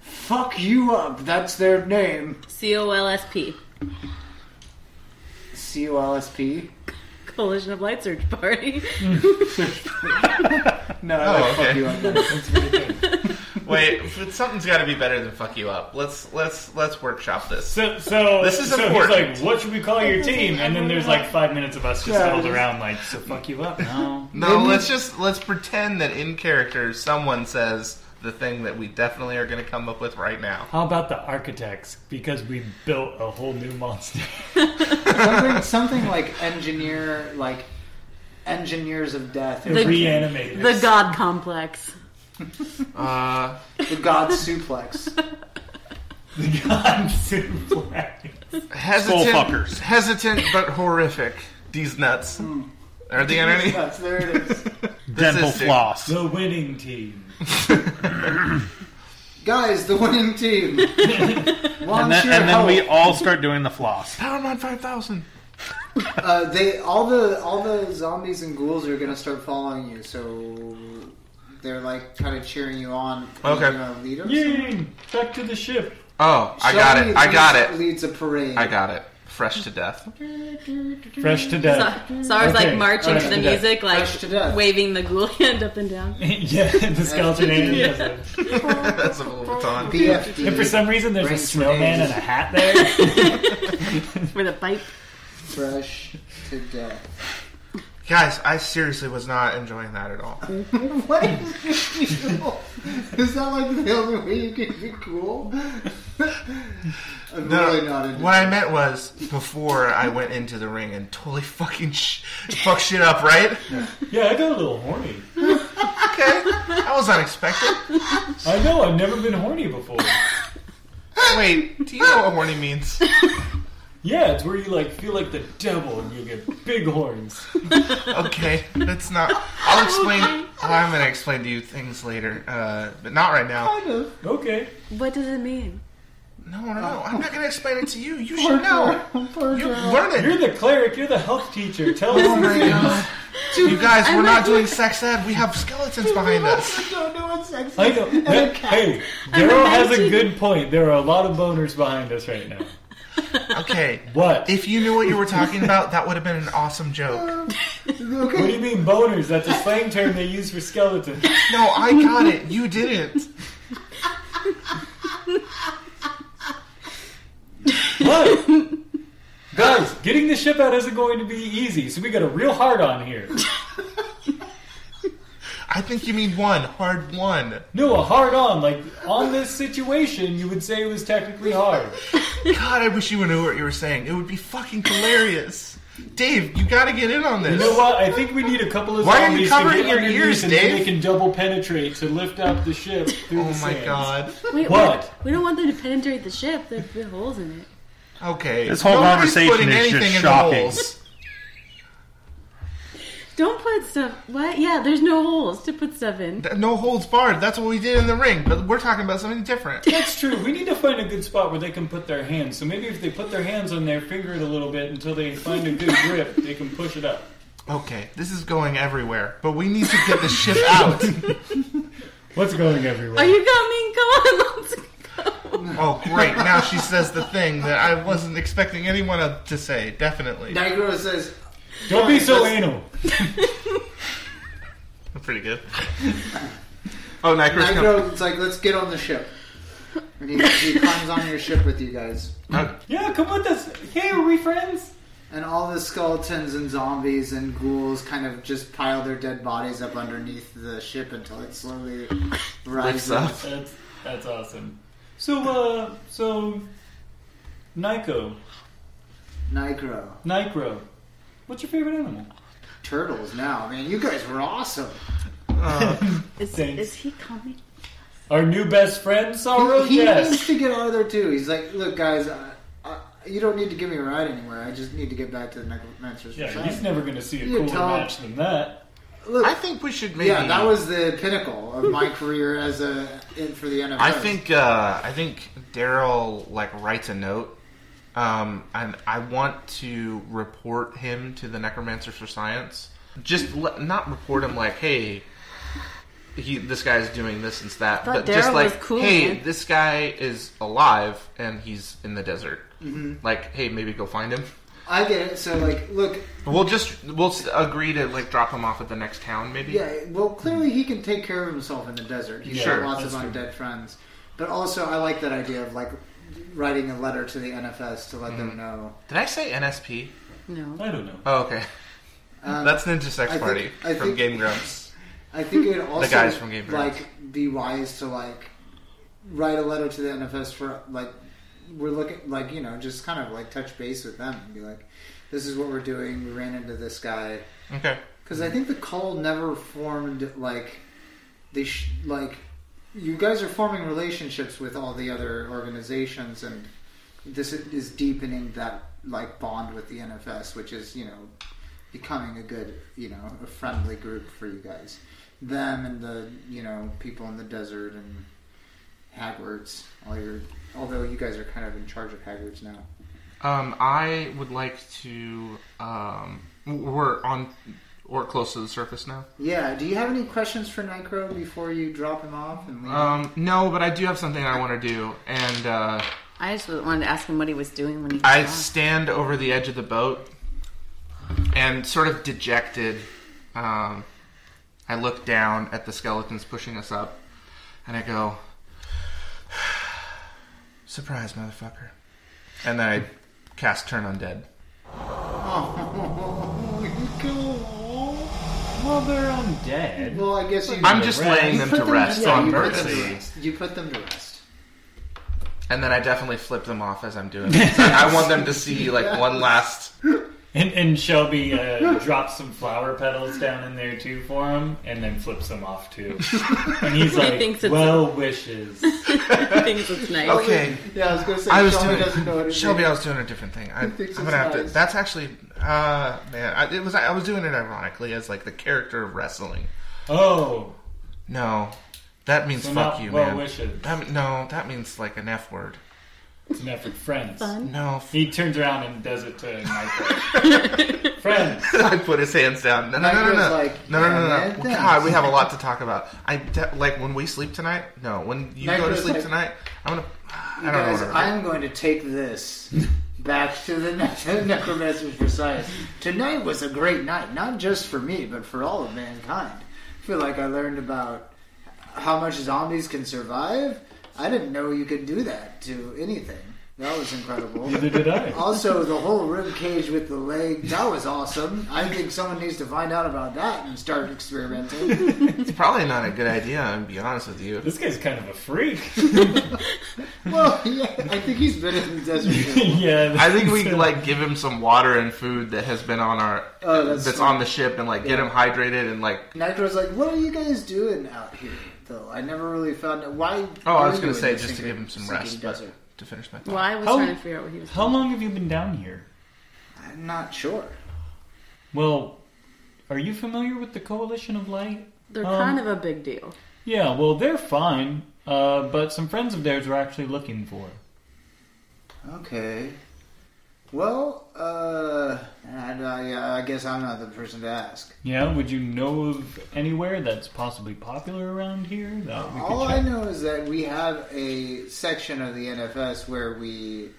Fuck you up. That's their name. C O L S P C O L S P. Coalition of Light Search Party. No, I Oh, like fuck you up. Wait, something's got to be better than fuck you up. Let's let's let's workshop this. So, so This is so important. He's like, "What should we call your team?" And then there's like five minutes of us just Yeah, held around, like, "So fuck you up." No, No, Maybe- let's just let's pretend that in character someone says the thing that we definitely are going to come up with right now. How about the architects? Because we built a whole new monster. something, something like engineer, like engineers of death. The The- reanimators. the God Complex. Uh, The god suplex. The God suplex. Hesitant, fuckers. hesitant but horrific. These nuts. Are they underneath? Yes, there it is. Dental is floss. The winning team. Guys, the winning team. And then, your and then help. we all start doing the floss. Powerman 5000. Uh, they all the all the zombies and ghouls are gonna start following you, so they're like kind of cheering you on. Okay. You gonna lead them? Yay! Back to the ship. Oh, I got it. I got it. Leads a parade. I got it. Fresh to death. Fresh to death. So, so I was Okay, like marching fresh to the to death. music, like Fresh to death. waving the ghoul hand up and down. yeah, the skeleton hand. Yeah. does it. That's a little baton. BFD. And for some reason, there's a Brains snowman days. and a hat there. With a pipe. Fresh to death. Guys, I seriously was not enjoying that at all. What is cool? Is that like the only way you can be cool? I'm No, really not into what I meant was before I went into the ring and totally fucking sh- fuck shit up, right? yeah, I got a little horny. Okay, that was unexpected. I know, I've never been horny before. Wait, do you know what horny means? Yeah, it's where you like feel like the devil and you get big horns. Okay, that's not. I'll explain. I'm gonna explain to you things later, uh, but not right now. Kind of. Okay. What does it mean? No, no, no. I'm not gonna explain it to you. You should know. You learn it. You're the cleric, you're the health teacher. Tell us Oh my these god. You guys, I we're not read- doing sex ed. We have skeletons behind us. I don't know what sex is. I know. That- hey, Daryl has a good point. There are a lot of boners behind us right now. Okay. What? If you knew what you were talking about, that would have been an awesome joke. What do you mean boners? That's a slang term they use for skeletons. No, I got it. You didn't. What? Guys, getting the ship out isn't going to be easy, so we got a real hard on here. I think you mean one. Hard one. No, a hard on. Like, on this situation, you would say it was technically hard. God, I wish you knew what you were saying. It would be fucking hilarious. Dave, you gotta get in on this. You know what? I think we need a couple of Why are you covering your ears, and then Dave? they can double penetrate to lift up the ship through Oh the my sands. god. Wait, What? We, we don't want them to penetrate the ship. There's big holes in it. Okay. This whole Nobody's conversation putting is anything just in the shocking. Holes. Don't put stuff. What? Yeah, there's no holes to put stuff in. No holds barred. That's what we did in the ring, but we're talking about something different. That's true. We need to find a good spot where they can put their hands. So maybe if they put their hands on there, finger it a little bit until they find a good grip, they can push it up. Okay, this is going everywhere, but we need to get the ship out. What's going everywhere? Are you coming? Come on, let's go. Oh, great. Now she says the thing that I wasn't expecting anyone to say. Definitely. Nigro says, Don't be so Let's- anal. Pretty good. Oh, Nigro's coming. Nigro, it's like, let's get on the ship. And he, he climbs on your ship with you guys. Yeah, come with us. Hey, are we friends? And all the skeletons and zombies and ghouls kind of just pile their dead bodies up underneath the ship until it slowly rises up. That's that's awesome. So, uh, so, Nico, Nigro. Nicro, what's your favorite animal? Turtles now. Man, you guys were awesome. Is, is he coming? Our new best friend, Sorrow. he he yes. needs to get out of there too. He's like, look, guys, uh, uh, you don't need to give me a ride anywhere. I just need to get back to the Necromancer's Yeah, Society." he's never going to see a You cooler tell match than that. Look, I think we should maybe. yeah, that was the pinnacle of my career as a in for the NFL. I think uh, I think Daryl like writes a note, um, and I want to report him to the Necromancer for Science. Just let, not report him like, hey, he this guy's doing this and that, thought but just like, was cool, hey, man. this guy is alive and he's in the desert. Mm-hmm. Like, hey, maybe go find him. I get it. So, like, look, We'll just we'll s- agree to like drop him off at the next town, maybe. yeah. Well, clearly he can take care of himself in the desert. He's Sure, got lots of that's true. undead friends. But also, I like that idea of like writing a letter to the NFS to let Mm-hmm. them know. Did I say NSP? No. I don't know. Oh, okay. Um, That's Ninja Sex I think- Party I from think- Game Grumps. I think it would also guys from Game Grumps. like be wise to like write a letter to the NFS for like we're looking like you know just kind of like touch base with them and be like, this is what we're doing. We ran into this guy Okay. because I think the call never formed like they sh- like you guys are forming relationships with all the other organizations, and this is deepening that like bond with the NFS, which is you know becoming a good you know a friendly group for you guys. Them and the you know people in the desert and Hagwards. All your although you guys are kind of in charge of Hagwards now. Um, I would like to. Um, we're on or close to the surface now. Yeah. Do you have any questions for Nitro before you drop him off and leave? Um, no, but I do have something I want to do, and uh, I just wanted to ask him what he was doing when he. I off. stand over the edge of the boat and, sort of dejected, um, I look down at the skeletons pushing us up, and I go, "Surprise, motherfucker!" And then I cast Turn Undead. you go. Well, they're undead. Well, I guess you. I'm just rest. laying them put to rest yeah, on you put them purpose. to rest. You put them to rest. And then I definitely flip them off as I'm doing it. I want them to see like one last. And, and Shelby uh, drops some flower petals down in there too for him, and then flips them off too. And he's like, thinks it's- "Well wishes." he thinks it's nice. Okay, Yeah, I was going to say. I was Shelby doesn't know what doing it Shelby. is. I was doing a different thing. I, I'm thinks gonna it's have to. nice. That's actually, uh, man. I, it was. I was doing it ironically as like the character of wrestling. Oh, No, that means so fuck not you, well man. wishes. That, no, that means like an F word. It's an effort, friends. Fun. No, f- He turns around and does it to Nitro. friends. I put his hands down. No, no, no, no, Nitro's no, like, no, no, no, "Yeah, no. man, God, we have a lot to talk about. I de- like when we sleep tonight. No, when you go to Nitro's sleep like, tonight, I'm gonna. I don't know. guys, What I'm going to take this back to the ne- Necromancers for Science. Tonight was a great night, not just for me, but for all of mankind. I feel like I learned about how much zombies can survive. I didn't know you could do that to anything. That was incredible. Neither did I. Also, the whole rib cage with the leg, that was awesome. I think someone needs to find out about that and start experimenting. It's probably not a good idea. I'm be honest with you. This guy's kind of a freak. well, yeah, I think he's been in the desert. yeah, I think we could, like give him some water and food that has been on our Oh, that's that's on the ship and like get him hydrated and like Nitro's like, what are you guys doing out here? Though I never really found out why. oh I was gonna say just to give him some sinking rest but desert? To finish my thought. Well, I was How- trying to figure out what he was How doing. long have you been down here? I'm not sure. Well, are you familiar with the Coalition of Light? They're Um, kind of a big deal. Yeah, well, they're fine, uh, but some friends of theirs were actually looking for. Okay. Well, uh, and, uh, I guess I'm not the person to ask. Yeah, would you know of anywhere that's possibly popular around here that we could All check? I know is that we have a section of the NFS where we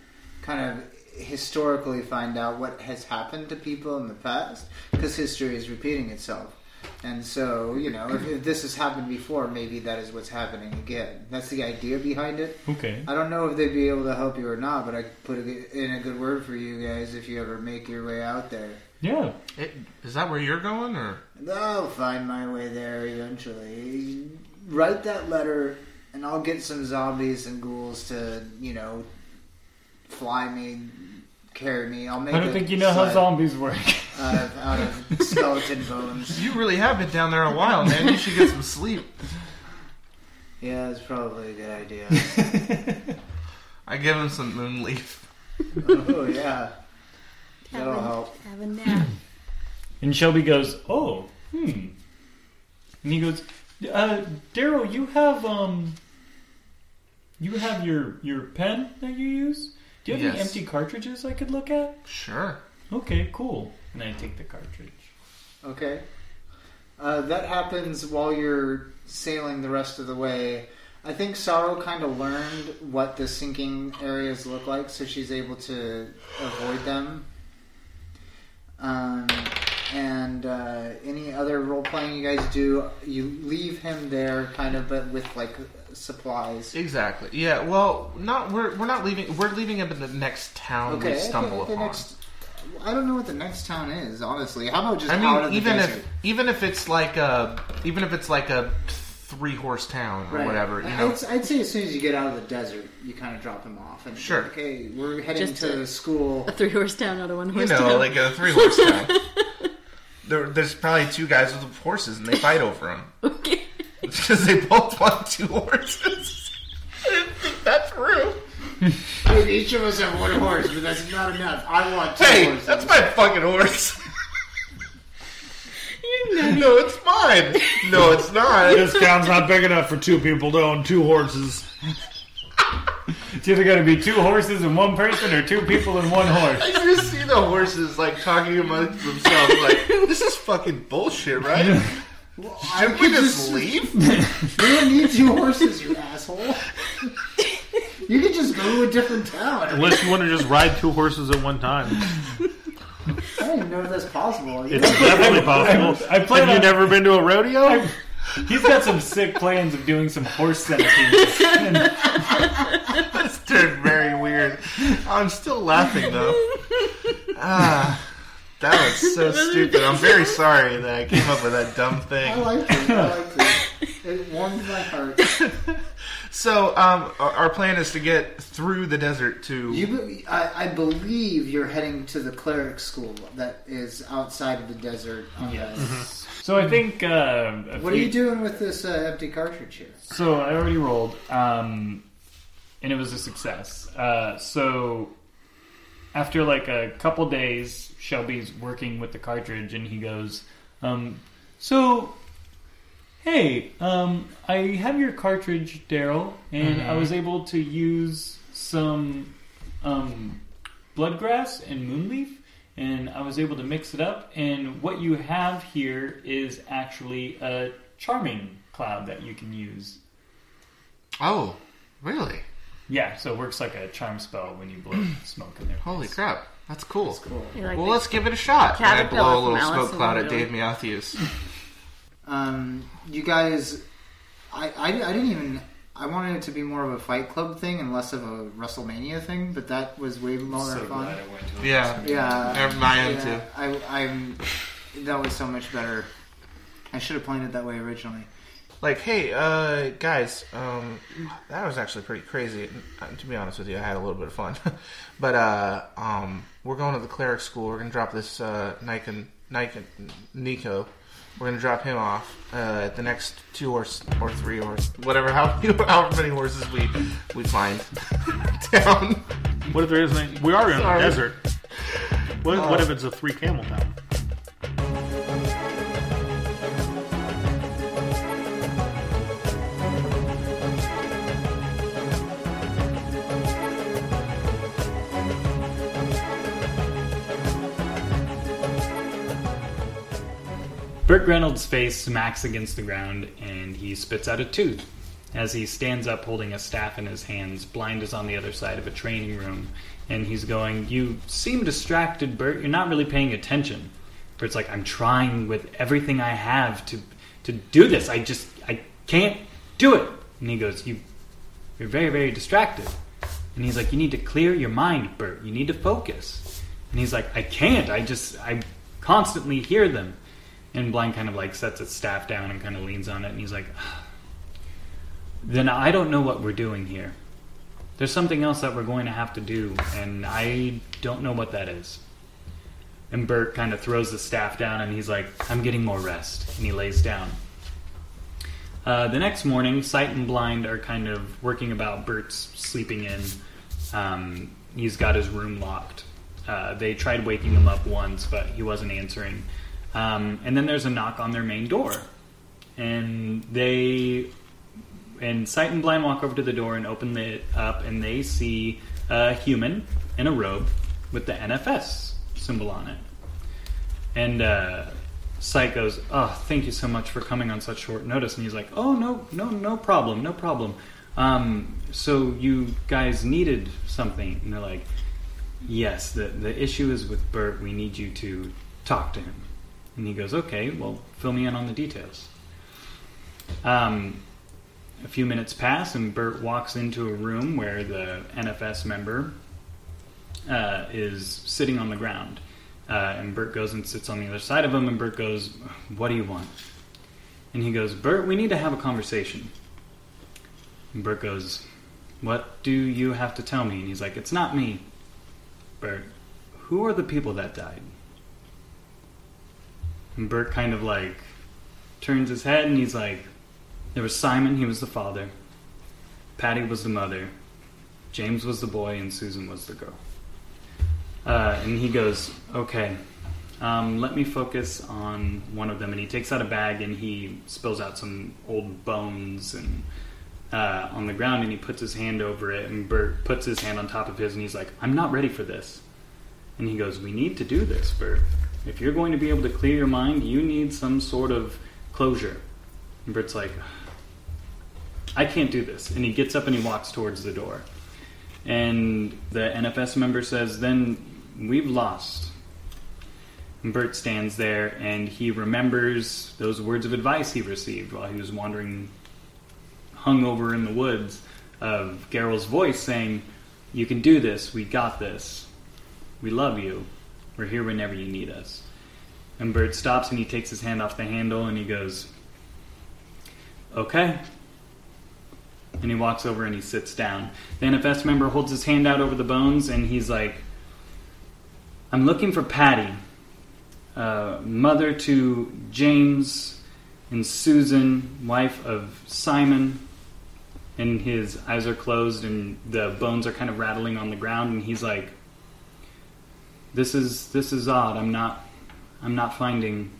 kind of historically find out what has happened to people in the past because history is repeating itself. And so, you know, if, if this has happened before, maybe that is what's happening again. That's the idea behind it. Okay. I don't know if they'd be able to help you or not, but I could put a, in a good word for you guys if you ever make your way out there. Yeah. It, is that where you're going or I'll find my way there eventually. Write that letter, and I'll get some zombies and ghouls to, you know, fly me, carry me. I'll make. I don't a think you know how zombies work. out of, out of skeleton bones. you really have been down there a while man you should get some sleep. Yeah, it's probably a good idea. I give him some moon leaf. oh yeah, that'll help. Have a nap. And Shelby goes, "Oh, hmm." And he goes, uh, "Daryl, you have um, you have your your pen that you use. Do you have any empty cartridges I could look at?" Sure. Okay, cool. And I take the cartridge. Okay. Uh, that happens while you're sailing the rest of the way. I think Sorrow kind of learned what the sinking areas look like, so she's able to avoid them. Um, and uh, any other role playing you guys do, you leave him there, kind of, but with like supplies. Exactly. Yeah. Well, not we're we're not leaving. We're leaving him in the next town Okay, we stumble okay, the upon. next. I don't know what the next town is, honestly. How about just I out of mean, the even desert? if even if it's like a even if it's like a three horse town or Right. whatever, you know. I'd, I'd say as soon as you get out of the desert, you kind of drop him off. And Sure. Okay, we're heading Just to a- the school. A three horse town, not a one You horse know, town. like a three horse town. There, there's probably two guys with horses, and they fight over them. okay. because they both want two horses. I didn't think that through. Dude, each of us have one horse, but that's not enough. I want two Hey, horses. that's my fucking horse. no, it's mine. No, it's not. This town's not big enough for two people to own two horses. It's either going to be two horses and one person, or two people and one horse. I just see the horses like talking amongst themselves, like this is fucking bullshit, right? Shouldn't we could just just- leave? You don't need two horses, you asshole. You could just go to a different town. Unless you want to just ride two horses at one time. I didn't know that's possible. It's definitely possible. I plan Have you on- never been to a rodeo? He's got some sick plans of doing some horse centipedes. This turned very weird. I'm still laughing though. Ah, that was so stupid. I'm very sorry that I came up with that dumb I thing. liked it. I liked it. It warmed my heart. So, um, our, our plan is to get through the desert to. You, be- I, I believe you're heading to the cleric school that is outside of the desert. On Yes. the- So I think. Uh, a What are few- you doing with this uh, empty cartridge here? So I already rolled, um, and it was a success. Uh, so after like a couple days, Shelby's working with the cartridge, and he goes, um, "So, hey, um, I have your cartridge, Daryl, and I was able to use some um, bloodgrass and moonleaf." And I was able to mix it up, and what you have here is actually a charming cloud that you can use. Oh, really? Yeah, so it works like a charm spell when you blow smoke in there. Holy crap, that's cool. That's Cool. You like Well, let's give it a shot. And I Caterpillar blow a little Alice smoke cloud at Dave Matthews. Um, you guys, I, I, I didn't even. I wanted it to be more of a Fight Club thing and less of a WrestleMania thing, but that was way more So fun. glad I went to it. Yeah. Yeah, I am yeah, too. I, I'm. That was so much better. I should have planned it that way originally. Like, hey, uh, guys, um, that was actually pretty crazy. Uh, To be honest with you, I had a little bit of fun. but, uh, um, we're going to the cleric school. We're going to drop this, uh, Nike, Nike, Nico. We're going to drop him off, uh, at the next two or, or three or whatever, how, however many horses we, we find down. What if there isn't? Any, we are in Sorry. the desert. What, what if it's a three camel town? Burt Reynolds' face smacks against the ground and he spits out a tooth. As he stands up holding a staff in his hands, Blind is on the other side of a training room and he's going, You seem distracted, Bert. You're not really paying attention. Burt's like, I'm trying with everything I have to to do this. I just I can't do it. And he goes, You you're very, very distracted. And he's like, You need to clear your mind, Bert. You need to focus. And he's like, I can't. I just, I constantly hear them. And Blind kind of like sets its staff down and kind of leans on it. And he's like, Then I don't know what we're doing here. There's something else that we're going to have to do. And I don't know what that is. And Bert kind of throws the staff down and he's like, I'm getting more rest. And he lays down. Uh, the next morning, Sight and Blind are kind of working about Bert's sleeping in. Um, he's got his room locked. Uh, they tried waking him up once, but he wasn't answering. Um, and then there's a knock on their main door, and they and Sight and Blind walk over to the door and open it up, and they see a human in a robe with the NFS symbol on it. And uh, Sight goes, "Oh, thank you so much for coming on such short notice." And he's like, "Oh, no, no, no problem, no problem. Um, so you guys needed something?" And they're like, "Yes. The the issue is with Bert. We need you to talk to him." And he goes, "Okay, well, fill me in on the details." Um, a few minutes pass, and Bert walks into a room where the NFS member uh, is sitting on the ground. Uh, and Bert goes and sits on the other side of him, and Bert goes, What do you want? And he goes, Bert, we need to have a conversation. And Bert goes, What do you have to tell me? And he's like, It's not me. Bert, who are the people that died? And Bert kind of like turns his head and he's like, There was Simon, he was the father. Patty was the mother. James was the boy, and Susan was the girl. Uh, and he goes, Okay, um, let me focus on one of them. And he takes out a bag and he spills out some old bones and uh, on the ground and he puts his hand over it. And Bert puts his hand on top of his and he's like, I'm not ready for this. And he goes, We need to do this, Bert. If you're going to be able to clear your mind, you need some sort of closure. And Bert's like, I can't do this. And he gets up and he walks towards the door. And the NFS member says, Then we've lost. And Bert stands there and he remembers those words of advice he received while he was wandering hungover in the woods of Geralt's voice saying, You can do this, we got this. We love you. We're here whenever you need us. And Bert stops and he takes his hand off the handle and he goes, Okay. And he walks over and he sits down. The NFS member holds his hand out over the bones and he's like, I'm looking for Patty, uh, mother to James and Susan, wife of Simon. And his eyes are closed and the bones are kind of rattling on the ground. And he's like, "This is this is odd. I'm not I'm not finding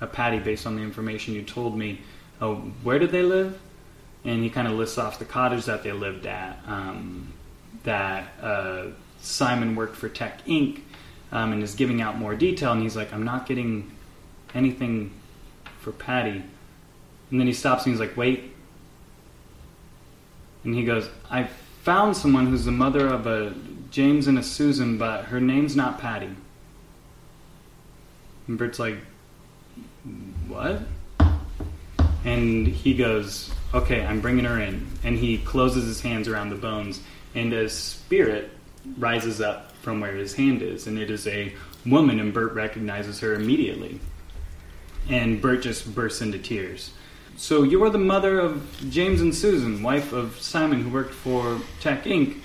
a Patty based on the information you told me. Oh, where did they live?" And he kind of lists off the cottage that they lived at. Um, that uh, Simon worked for Tech Inc. Um, and is giving out more detail. And he's like, "I'm not getting anything for Patty." And then he stops and he's like, "Wait." And he goes, "I found someone who's the mother of a James and a Susan, but her name's not Patty." And Bert's like, "What?" And he goes, "Okay, I'm bringing her in." And he closes his hands around the bones, and a spirit rises up from where his hand is, and it is a woman, and Bert recognizes her immediately. And Bert just bursts into tears. So you are the mother of James and Susan, wife of Simon, who worked for Tech Inc.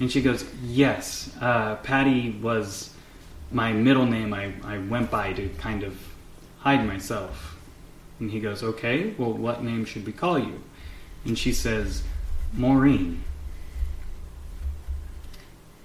And she goes, Yes, uh, Patty was my middle name I, I went by to kind of hide myself. And he goes, Okay, well, what name should we call you? And she says, Maureen.